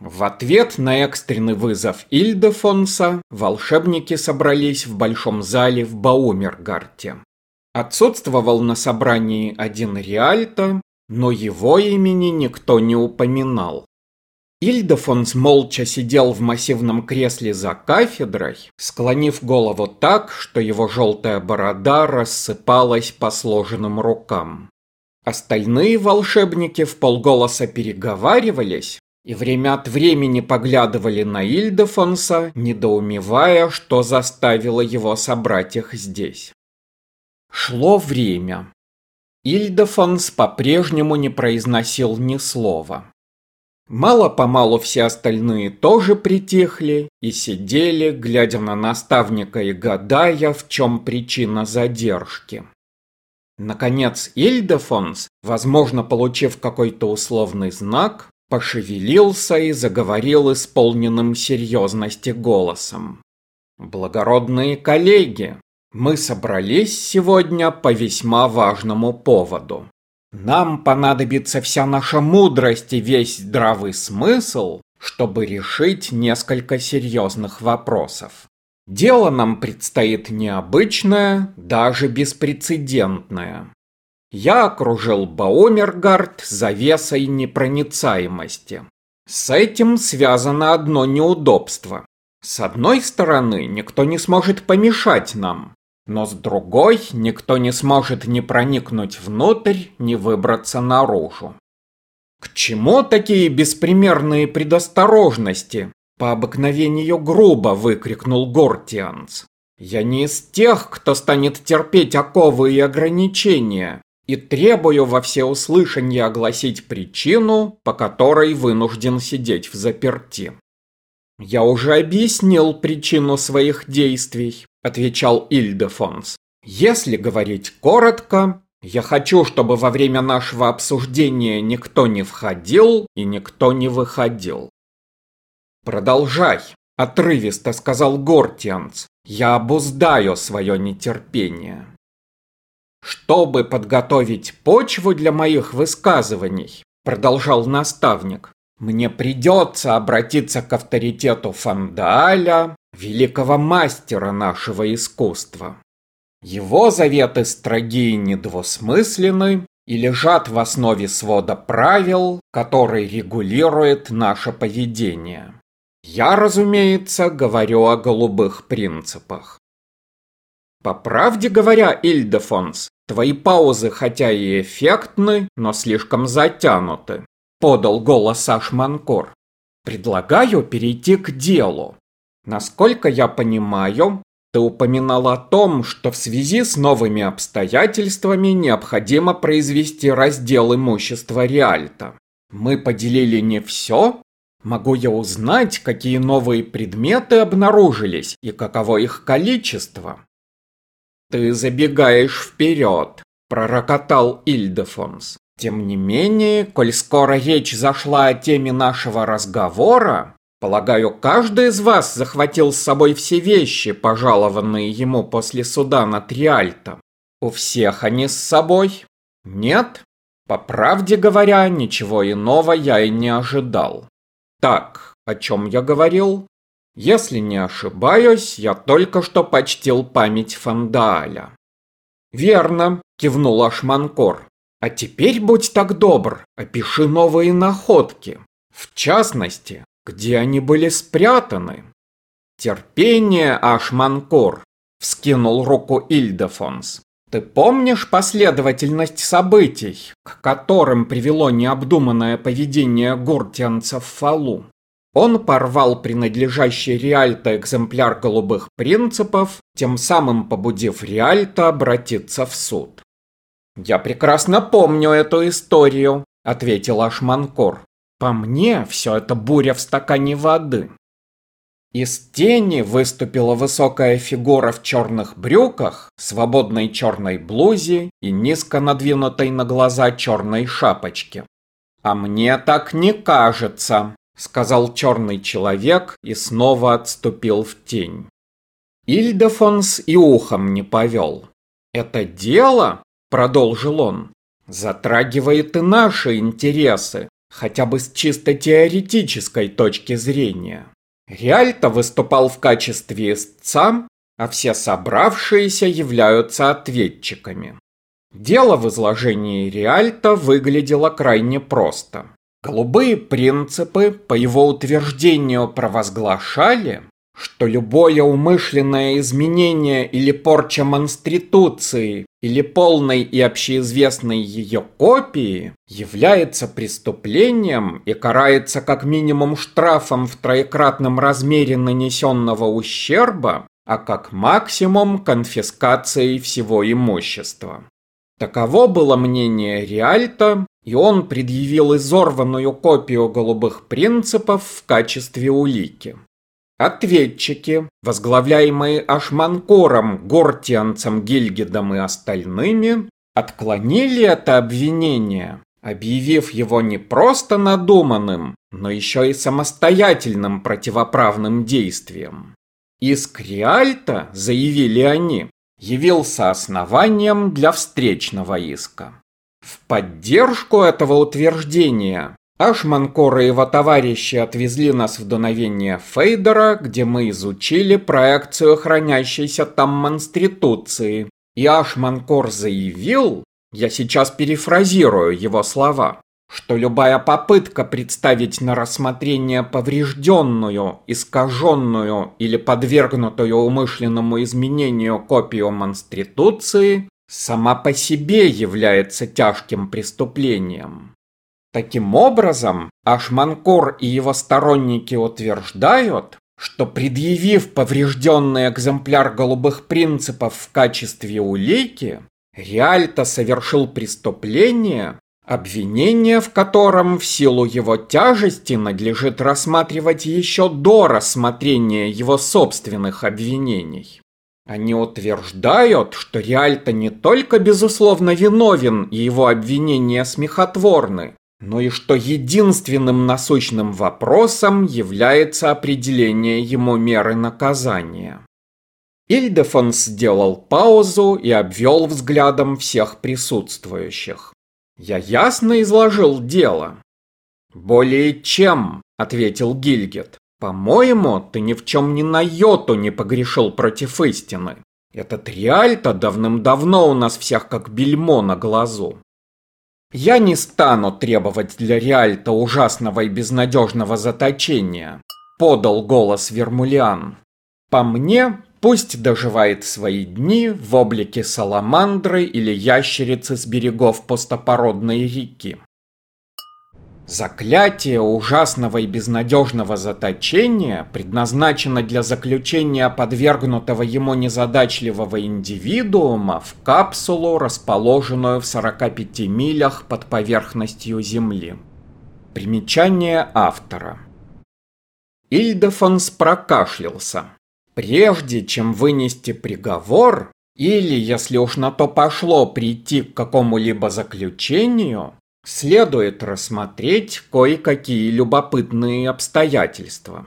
В ответ на экстренный вызов Ильдефонса волшебники собрались в большом зале в Баумергарте. Отсутствовал на собрании один Риальто, но его имени никто не упоминал. Ильдефонс молча сидел в массивном кресле за кафедрой, склонив голову так, что его желтая борода рассыпалась по сложенным рукам. Остальные волшебники в полголоса переговаривались и время от времени поглядывали на Ильдефонса, недоумевая, что заставило его собрать их здесь. Шло время. Ильдефонс по-прежнему не произносил ни слова. Мало-помалу все остальные тоже притихли и сидели, глядя на наставника и гадая, в чем причина задержки. Наконец Ильдефонс, возможно, получив какой-то условный знак, пошевелился и заговорил исполненным серьезности голосом. «Благородные коллеги, мы собрались сегодня по весьма важному поводу. Нам понадобится вся наша мудрость и весь здравый смысл, чтобы решить несколько серьезных вопросов. Дело нам предстоит необычное, даже беспрецедентное. Я окружил Баумергард завесой непроницаемости. С этим связано одно неудобство. С одной стороны, никто не сможет помешать нам, но с другой никто не сможет ни проникнуть внутрь, ни выбраться наружу. К чему такие беспримерные предосторожности? По обыкновению грубо выкрикнул Гортианс. Я не из тех, кто станет терпеть оковы и ограничения, и требую во всеуслышание огласить причину, по которой вынужден сидеть в заперти. Я уже объяснил причину своих действий. – отвечал Ильдефонс. «Если говорить коротко, я хочу, чтобы во время нашего обсуждения никто не входил и никто не выходил». «Продолжай», – отрывисто сказал Гортианц. «Я обуздаю свое нетерпение». «Чтобы подготовить почву для моих высказываний», – продолжал наставник, мне придется обратиться к авторитету Фандаля, великого мастера нашего искусства. Его заветы строги и недвусмысленны и лежат в основе свода правил, который регулирует наше поведение. Я, разумеется, говорю о голубых принципах. По правде говоря, Ильдефонс, твои паузы хотя и эффектны, но слишком затянуты, подал голос Ашманкор. Предлагаю перейти к делу. Насколько я понимаю, ты упоминал о том, что в связи с новыми обстоятельствами необходимо произвести раздел имущества Реальта. Мы поделили не все? Могу я узнать, какие новые предметы обнаружились и каково их количество? Ты забегаешь вперед, пророкотал Ильдефонс. Тем не менее, коль скоро речь зашла о теме нашего разговора, Полагаю, каждый из вас захватил с собой все вещи, пожалованные ему после суда над Риальто. У всех они с собой? Нет? По правде говоря, ничего иного я и не ожидал. Так, о чем я говорил? Если не ошибаюсь, я только что почтил память Фандааля. Верно, кивнул Ашманкор. А теперь будь так добр, опиши новые находки. В частности, где они были спрятаны? Терпение, Ашманкор, вскинул руку Ильдефонс. Ты помнишь последовательность событий, к которым привело необдуманное поведение гуртианца в Фалу? Он порвал принадлежащий Риальто экземпляр голубых принципов, тем самым побудив Риальто обратиться в суд. «Я прекрасно помню эту историю», — ответил Ашманкор. По мне, все это буря в стакане воды. Из тени выступила высокая фигура в черных брюках, свободной черной блузе и низко надвинутой на глаза черной шапочке. «А мне так не кажется», — сказал черный человек и снова отступил в тень. Ильдефонс и ухом не повел. «Это дело», — продолжил он, — «затрагивает и наши интересы, хотя бы с чисто теоретической точки зрения. Риальто выступал в качестве истца, а все собравшиеся являются ответчиками. Дело в изложении Риальто выглядело крайне просто. Голубые принципы, по его утверждению, провозглашали, что любое умышленное изменение или порча монстритуции или полной и общеизвестной ее копии является преступлением и карается как минимум штрафом в троекратном размере нанесенного ущерба, а как максимум конфискацией всего имущества. Таково было мнение Риальто, и он предъявил изорванную копию голубых принципов в качестве улики. Ответчики, возглавляемые Ашманкором, Гортианцем, Гильгидом и остальными, отклонили это обвинение, объявив его не просто надуманным, но еще и самостоятельным противоправным действием. Иск Риальто, заявили они, явился основанием для встречного иска. В поддержку этого утверждения Ашманкор и его товарищи отвезли нас в дуновение Фейдера, где мы изучили проекцию хранящейся там монстритуции. И Ашманкор заявил, я сейчас перефразирую его слова, что любая попытка представить на рассмотрение поврежденную, искаженную или подвергнутую умышленному изменению копию монстритуции сама по себе является тяжким преступлением. Таким образом, Ашманкор и его сторонники утверждают, что предъявив поврежденный экземпляр голубых принципов в качестве улики, Риальто совершил преступление, обвинение в котором в силу его тяжести надлежит рассматривать еще до рассмотрения его собственных обвинений. Они утверждают, что Риальто не только безусловно виновен и его обвинения смехотворны, но и что единственным насущным вопросом является определение ему меры наказания. Ильдефон сделал паузу и обвел взглядом всех присутствующих. Я ясно изложил дело. «Более чем», — ответил Гильгет. «По-моему, ты ни в чем ни на йоту не погрешил против истины. Этот Риальто давным-давно у нас всех как бельмо на глазу. Я не стану требовать для Риальта ужасного и безнадежного заточения, подал голос Вермулиан. По мне, пусть доживает свои дни в облике саламандры или ящерицы с берегов пустопородной реки. Заклятие ужасного и безнадежного заточения предназначено для заключения подвергнутого ему незадачливого индивидуума в капсулу, расположенную в 45 милях под поверхностью Земли. Примечание автора. Ильдефонс прокашлялся. Прежде чем вынести приговор, или, если уж на то пошло, прийти к какому-либо заключению, следует рассмотреть кое-какие любопытные обстоятельства.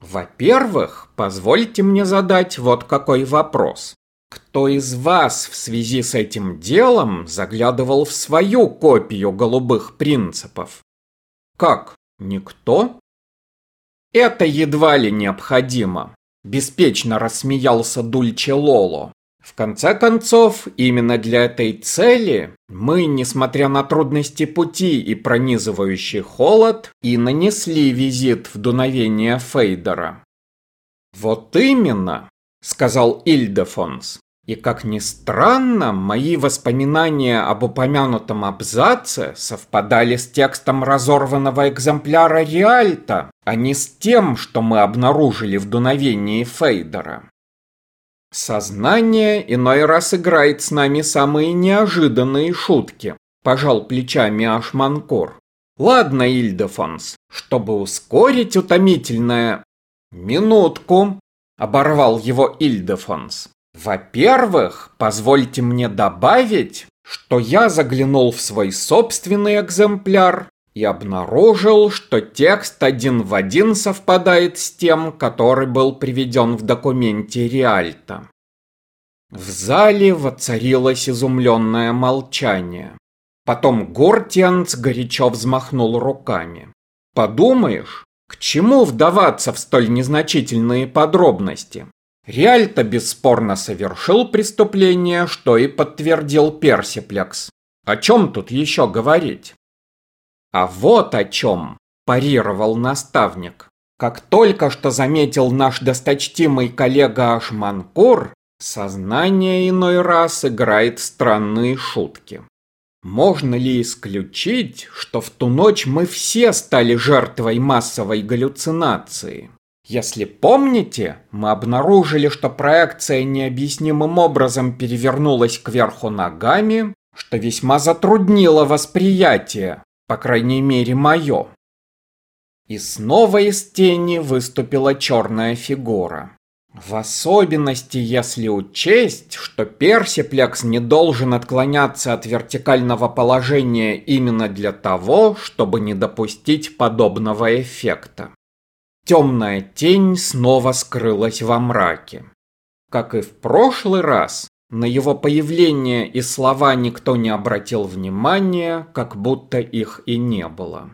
Во-первых, позвольте мне задать вот какой вопрос. Кто из вас в связи с этим делом заглядывал в свою копию голубых принципов? Как? Никто? Это едва ли необходимо. Беспечно рассмеялся Дульче Лоло. В конце концов, именно для этой цели мы, несмотря на трудности пути и пронизывающий холод, и нанесли визит в дуновение Фейдера. «Вот именно», — сказал Ильдефонс. И как ни странно, мои воспоминания об упомянутом абзаце совпадали с текстом разорванного экземпляра Риальта, а не с тем, что мы обнаружили в дуновении Фейдера. Сознание иной раз играет с нами самые неожиданные шутки, пожал плечами Ашманкор. Ладно, Ильдефонс, чтобы ускорить утомительное... Минутку, оборвал его Ильдефонс. Во-первых, позвольте мне добавить, что я заглянул в свой собственный экземпляр и обнаружил, что текст один в один совпадает с тем, который был приведен в документе Риальто. В зале воцарилось изумленное молчание. Потом Гортианц горячо взмахнул руками. Подумаешь, к чему вдаваться в столь незначительные подробности? Реальто бесспорно совершил преступление, что и подтвердил Персиплекс. О чем тут еще говорить? А вот о чем, парировал наставник. Как только что заметил наш досточтимый коллега Ашманкур, сознание иной раз играет странные шутки. Можно ли исключить, что в ту ночь мы все стали жертвой массовой галлюцинации? Если помните, мы обнаружили, что проекция необъяснимым образом перевернулась кверху ногами, что весьма затруднило восприятие, по крайней мере мое. И снова из тени выступила черная фигура. В особенности, если учесть, что персиплекс не должен отклоняться от вертикального положения именно для того, чтобы не допустить подобного эффекта. Темная тень снова скрылась во мраке. Как и в прошлый раз, на его появление и слова никто не обратил внимания, как будто их и не было.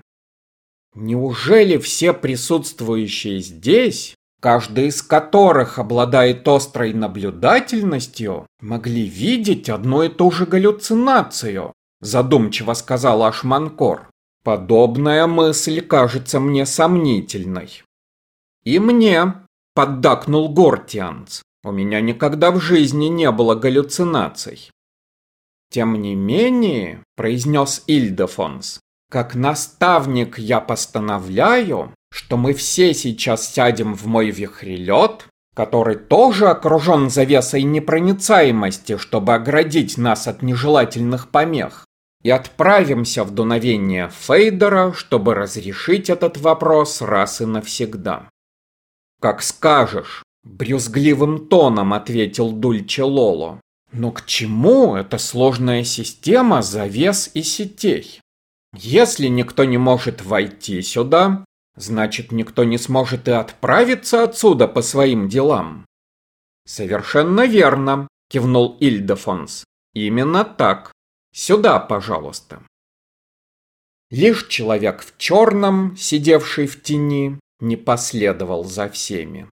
Неужели все присутствующие здесь каждый из которых обладает острой наблюдательностью, могли видеть одну и ту же галлюцинацию, задумчиво сказал Ашманкор. Подобная мысль кажется мне сомнительной. И мне, поддакнул Гортианц. У меня никогда в жизни не было галлюцинаций. Тем не менее, произнес Ильдефонс, как наставник я постановляю, что мы все сейчас сядем в мой вихрелет, который тоже окружен завесой непроницаемости, чтобы оградить нас от нежелательных помех, и отправимся в дуновение Фейдера, чтобы разрешить этот вопрос раз и навсегда. «Как скажешь», — брюзгливым тоном ответил Дульче Лоло. «Но к чему эта сложная система завес и сетей? Если никто не может войти сюда, Значит, никто не сможет и отправиться отсюда по своим делам. Совершенно верно, кивнул Ильдефонс. Именно так. Сюда, пожалуйста. Лишь человек в черном, сидевший в тени, не последовал за всеми.